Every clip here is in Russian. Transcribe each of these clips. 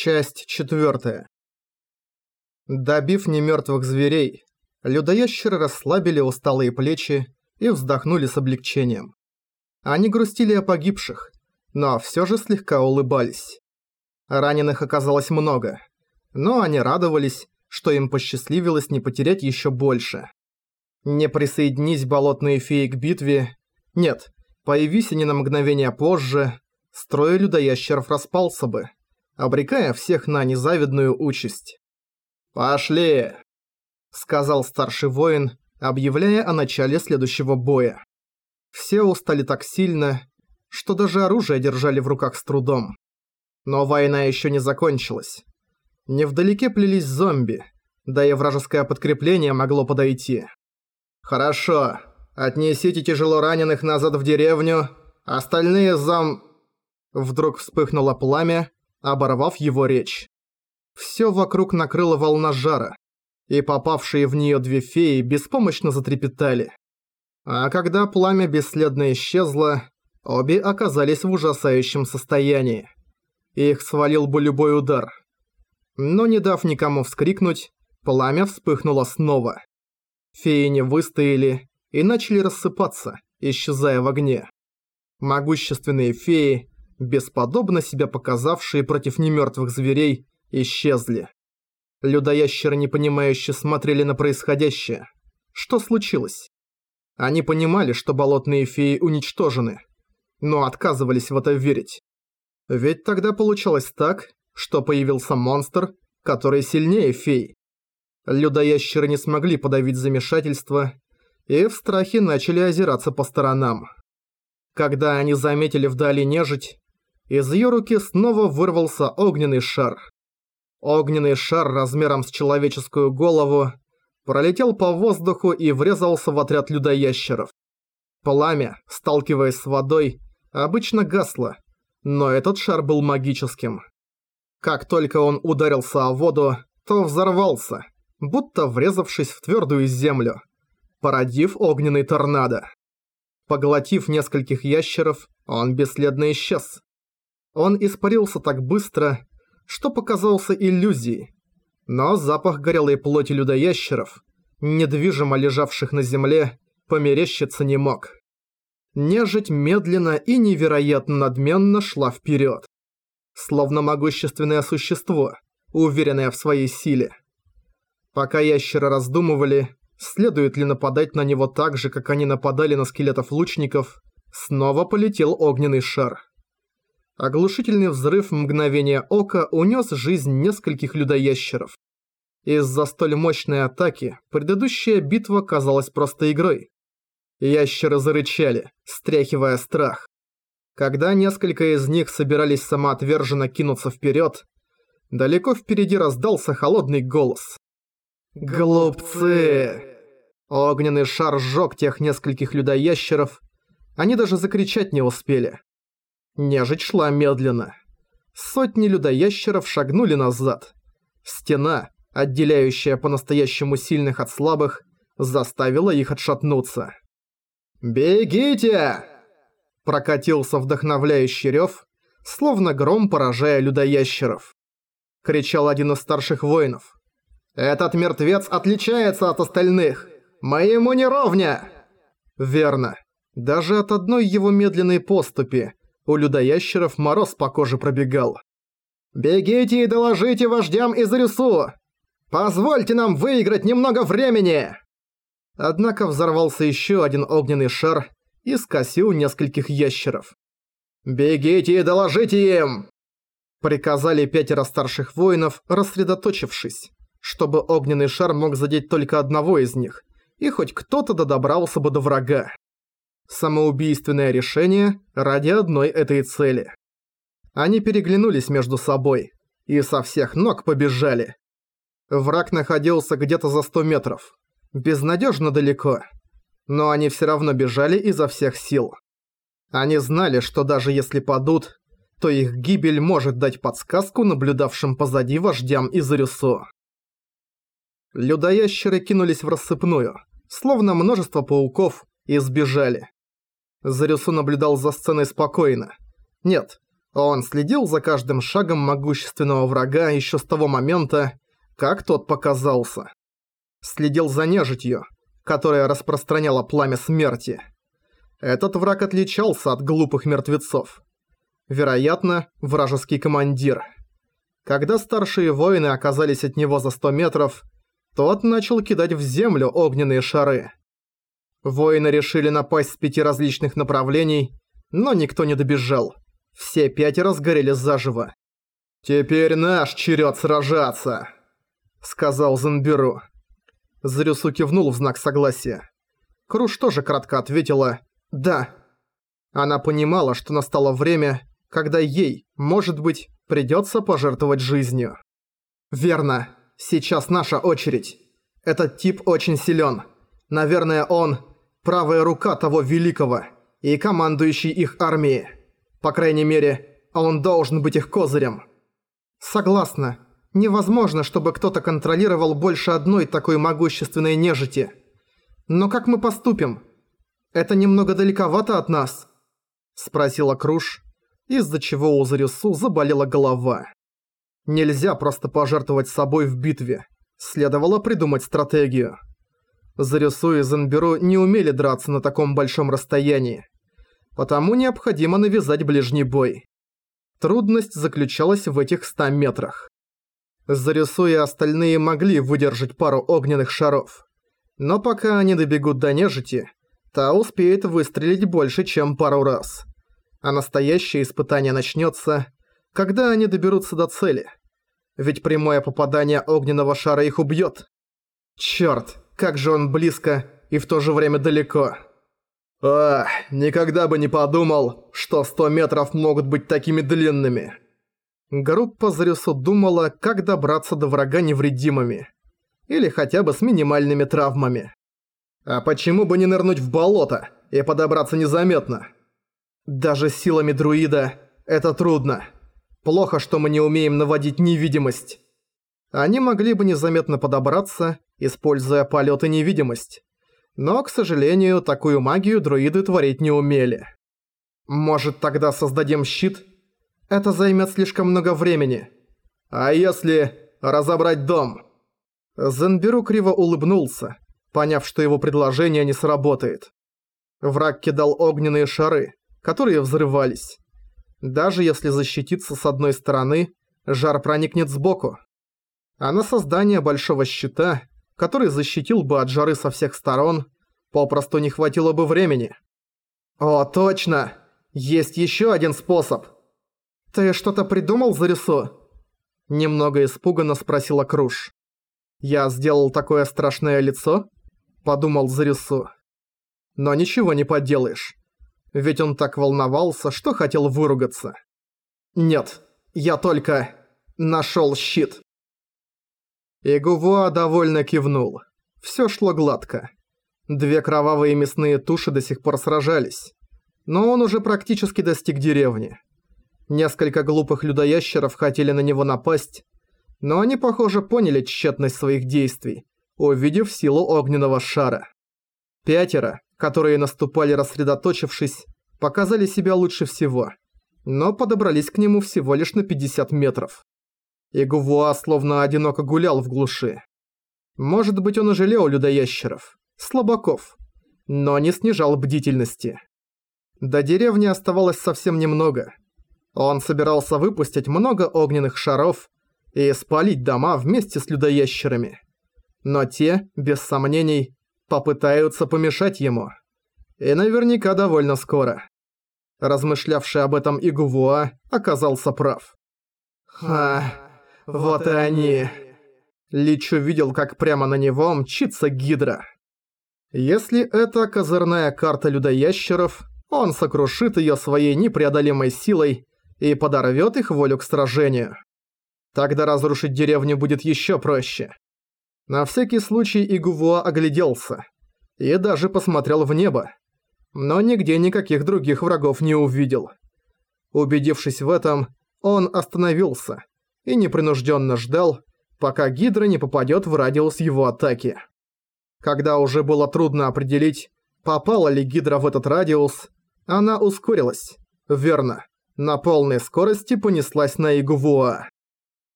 Часть четвертая. Добив немертвых зверей, людоящеры расслабили усталые плечи и вздохнули с облегчением. Они грустили о погибших, но все же слегка улыбались. Раненых оказалось много, но они радовались, что им посчастливилось не потерять еще больше. Не присоединись болотные феи к битве, нет, появись они на мгновение позже, строй людоящеров распался бы обрекая всех на незавидную участь. «Пошли!» – сказал старший воин, объявляя о начале следующего боя. Все устали так сильно, что даже оружие держали в руках с трудом. Но война еще не закончилась. Невдалеке плелись зомби, да и вражеское подкрепление могло подойти. «Хорошо, отнесите тяжело раненых назад в деревню, остальные зам...» Вдруг вспыхнуло пламя, оборвав его речь. Всё вокруг накрыла волна жара, и попавшие в неё две феи беспомощно затрепетали. А когда пламя бесследно исчезло, обе оказались в ужасающем состоянии. Их свалил бы любой удар. Но не дав никому вскрикнуть, пламя вспыхнуло снова. Феи не выстояли и начали рассыпаться, исчезая в огне. Могущественные феи, бесподобно себя показавшие против немертвых зверей, исчезли. Людоящеры непонимающе смотрели на происходящее. Что случилось? Они понимали, что болотные феи уничтожены, но отказывались в это верить. Ведь тогда получалось так, что появился монстр, который сильнее фей. Людоящеры не смогли подавить замешательство и в страхе начали озираться по сторонам. Когда они заметили вдали нежить, из ее руки снова вырвался огненный шар. Огненный шар размером с человеческую голову пролетел по воздуху и врезался в отряд людоящеров. Пламя, сталкиваясь с водой, обычно гасло, но этот шар был магическим. Как только он ударился о воду, то взорвался, будто врезавшись в твердую землю, породив огненный торнадо. Поглотив нескольких ящеров, он бесследно исчез. Он испарился так быстро, что показался иллюзией. Но запах горелой плоти людоящеров, недвижимо лежавших на земле, померещиться не мог. Нежить медленно и невероятно надменно шла вперед, Словно могущественное существо, уверенное в своей силе. Пока ящеры раздумывали, следует ли нападать на него так же, как они нападали на скелетов лучников, снова полетел огненный шар. Оглушительный взрыв в мгновение ока унес жизнь нескольких людоящеров. Из-за столь мощной атаки предыдущая битва казалась просто игрой. Ящеры зарычали, стряхивая страх. Когда несколько из них собирались самоотверженно кинуться вперед, далеко впереди раздался холодный голос. «Глупцы!» Огненный шар сжёг тех нескольких людоящеров. Они даже закричать не успели. Нежить шла медленно. Сотни людоящеров шагнули назад. Стена, отделяющая по-настоящему сильных от слабых, заставила их отшатнуться. «Бегите!» Прокатился вдохновляющий рёв, словно гром поражая людоящеров. Кричал один из старших воинов. «Этот мертвец отличается от остальных! Мы ему не ровня!» Верно. Даже от одной его медленной поступи у людоящеров мороз по коже пробегал. «Бегите и доложите вождям из Рюсу! Позвольте нам выиграть немного времени!» Однако взорвался еще один огненный шар и скосил нескольких ящеров. «Бегите и доложите им!» Приказали пятеро старших воинов, рассредоточившись, чтобы огненный шар мог задеть только одного из них, и хоть кто-то додобрался бы до врага. Самоубийственное решение ради одной этой цели. Они переглянулись между собой и со всех ног побежали. Враг находился где-то за 100 метров. Безнадежно далеко. Но они все равно бежали изо всех сил. Они знали, что даже если падут, то их гибель может дать подсказку наблюдавшим позади вождям из Рюсо. Людоящеры кинулись в рассыпную, словно множество пауков, и сбежали. Зарюсу наблюдал за сценой спокойно. Нет, Он следил за каждым шагом могущественного врага еще с того момента, как тот показался. Следил за нежитью, которая распространяла пламя смерти. Этот враг отличался от глупых мертвецов. Вероятно, вражеский командир. Когда старшие воины оказались от него за 100 метров, тот начал кидать в землю огненные шары. Воины решили напасть с пяти различных направлений, но никто не добежал. Все пятеро сгорели заживо. «Теперь наш черед сражаться», — сказал Занберу. Зарюсу кивнул в знак согласия. Круш тоже кратко ответила «Да». Она понимала, что настало время, когда ей, может быть, придётся пожертвовать жизнью. «Верно. Сейчас наша очередь. Этот тип очень силён. Наверное, он – правая рука того великого и командующий их армией. По крайней мере, он должен быть их козырем». «Согласна. Невозможно, чтобы кто-то контролировал больше одной такой могущественной нежити. Но как мы поступим? Это немного далековато от нас?» Спросила Круш, из-за чего у Зарису заболела голова. Нельзя просто пожертвовать собой в битве. Следовало придумать стратегию. Зарису и Зенберу не умели драться на таком большом расстоянии. Потому необходимо навязать ближний бой. Трудность заключалась в этих 100 метрах. Зарису и остальные могли выдержать пару огненных шаров. Но пока они добегут до нежити, та успеет выстрелить больше, чем пару раз. А настоящее испытание начнется, когда они доберутся до цели. Ведь прямое попадание огненного шара их убьет. Черт, как же он близко и в то же время далеко. Ах, никогда бы не подумал, что 100 метров могут быть такими длинными. Группа Зарюсу думала, как добраться до врага невредимыми. Или хотя бы с минимальными травмами. А почему бы не нырнуть в болото и подобраться незаметно? Даже силами друида это трудно. Плохо, что мы не умеем наводить невидимость. Они могли бы незаметно подобраться, используя полет и невидимость. Но, к сожалению, такую магию друиды творить не умели. Может, тогда создадим щит это займет слишком много времени. А если разобрать дом? Зенберу криво улыбнулся, поняв, что его предложение не сработает. Враг кидал огненные шары, которые взрывались. Даже если защититься с одной стороны, жар проникнет сбоку. А на создание большого щита, который защитил бы от жары со всех сторон, попросту не хватило бы времени. О, точно! Есть еще один способ – «Ты что-то придумал, Зарису?» Немного испуганно спросила Круш. «Я сделал такое страшное лицо?» Подумал Зарису. Но ничего не поделаешь. Ведь он так волновался, что хотел выругаться. «Нет, я только... нашел щит». Игувуа довольно кивнул. Всё шло гладко. Две кровавые мясные туши до сих пор сражались. Но он уже практически достиг деревни. Несколько глупых людоящеров хотели на него напасть, но они, похоже, поняли тщетность своих действий, увидев силу огненного шара. Пятеро, которые наступали рассредоточившись, показали себя лучше всего, но подобрались к нему всего лишь на 50 метров. И Гувуа словно одиноко гулял в глуши. Может быть, он и жалел людоящеров, слабаков, но не снижал бдительности. До деревни оставалось совсем немного – он собирался выпустить много огненных шаров и спалить дома вместе с людоящерами. Но те, без сомнений, попытаются помешать ему. И наверняка довольно скоро. Размышлявший об этом Игувуа оказался прав. «Ха, вот и они!» Личу видел, как прямо на него мчится Гидра. Если это козырная карта людоящеров, он сокрушит ее своей непреодолимой силой и подорвет их волю к сражению. Тогда разрушить деревню будет еще проще. На всякий случай Игувуа огляделся и даже посмотрел в небо, но нигде никаких других врагов не увидел. Убедившись в этом, он остановился и непринужденно ждал, пока Гидра не попадет в радиус его атаки. Когда уже было трудно определить, попала ли Гидра в этот радиус, она ускорилась. Верно, На полной скорости понеслась на Игувуа.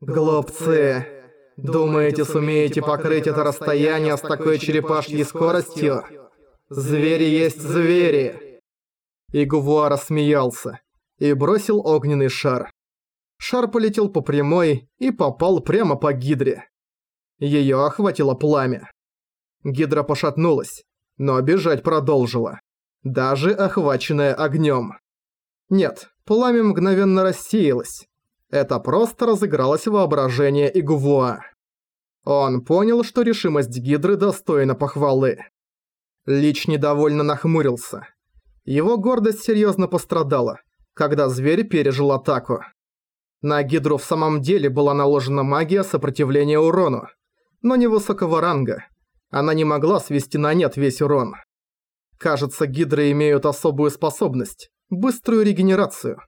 «Глупцы! Думаете, сумеете покрыть это расстояние с такой черепашьей скоростью? Звери есть звери!» Игувуа рассмеялся и бросил огненный шар. Шар полетел по прямой и попал прямо по гидре. Её охватило пламя. Гидра пошатнулась, но бежать продолжила, даже охваченная огнём. Нет, пламя мгновенно рассеялось. Это просто разыгралось воображение Игувуа. Он понял, что решимость Гидры достойна похвалы. Лич недовольно нахмурился. Его гордость серьезно пострадала, когда зверь пережил атаку. На Гидру в самом деле была наложена магия сопротивления урону, но невысокого ранга. Она не могла свести на нет весь урон. Кажется, Гидры имеют особую способность – быструю регенерацию.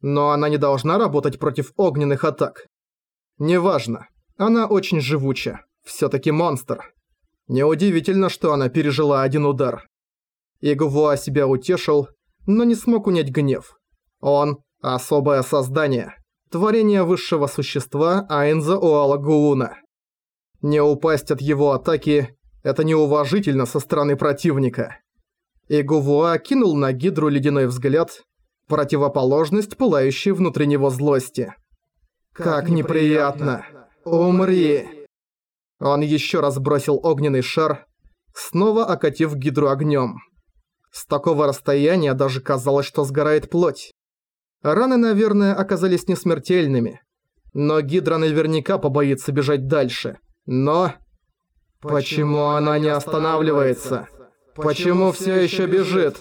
Но она не должна работать против огненных атак. Неважно, она очень живуча, всё-таки монстр. Неудивительно, что она пережила один удар. Игвуа себя утешил, но не смог унять гнев. Он – особое создание, творение высшего существа Айнза Уала Гууна. Не упасть от его атаки – это неуважительно со стороны противника. Игувуа кинул на Гидру ледяной взгляд, противоположность пылающей внутри него злости. «Как неприятно! Умри!» Он еще раз бросил огненный шар, снова окатив Гидру огнем. С такого расстояния даже казалось, что сгорает плоть. Раны, наверное, оказались несмертельными. Но Гидра наверняка побоится бежать дальше. Но... Почему она не останавливается? Почему все еще бежит?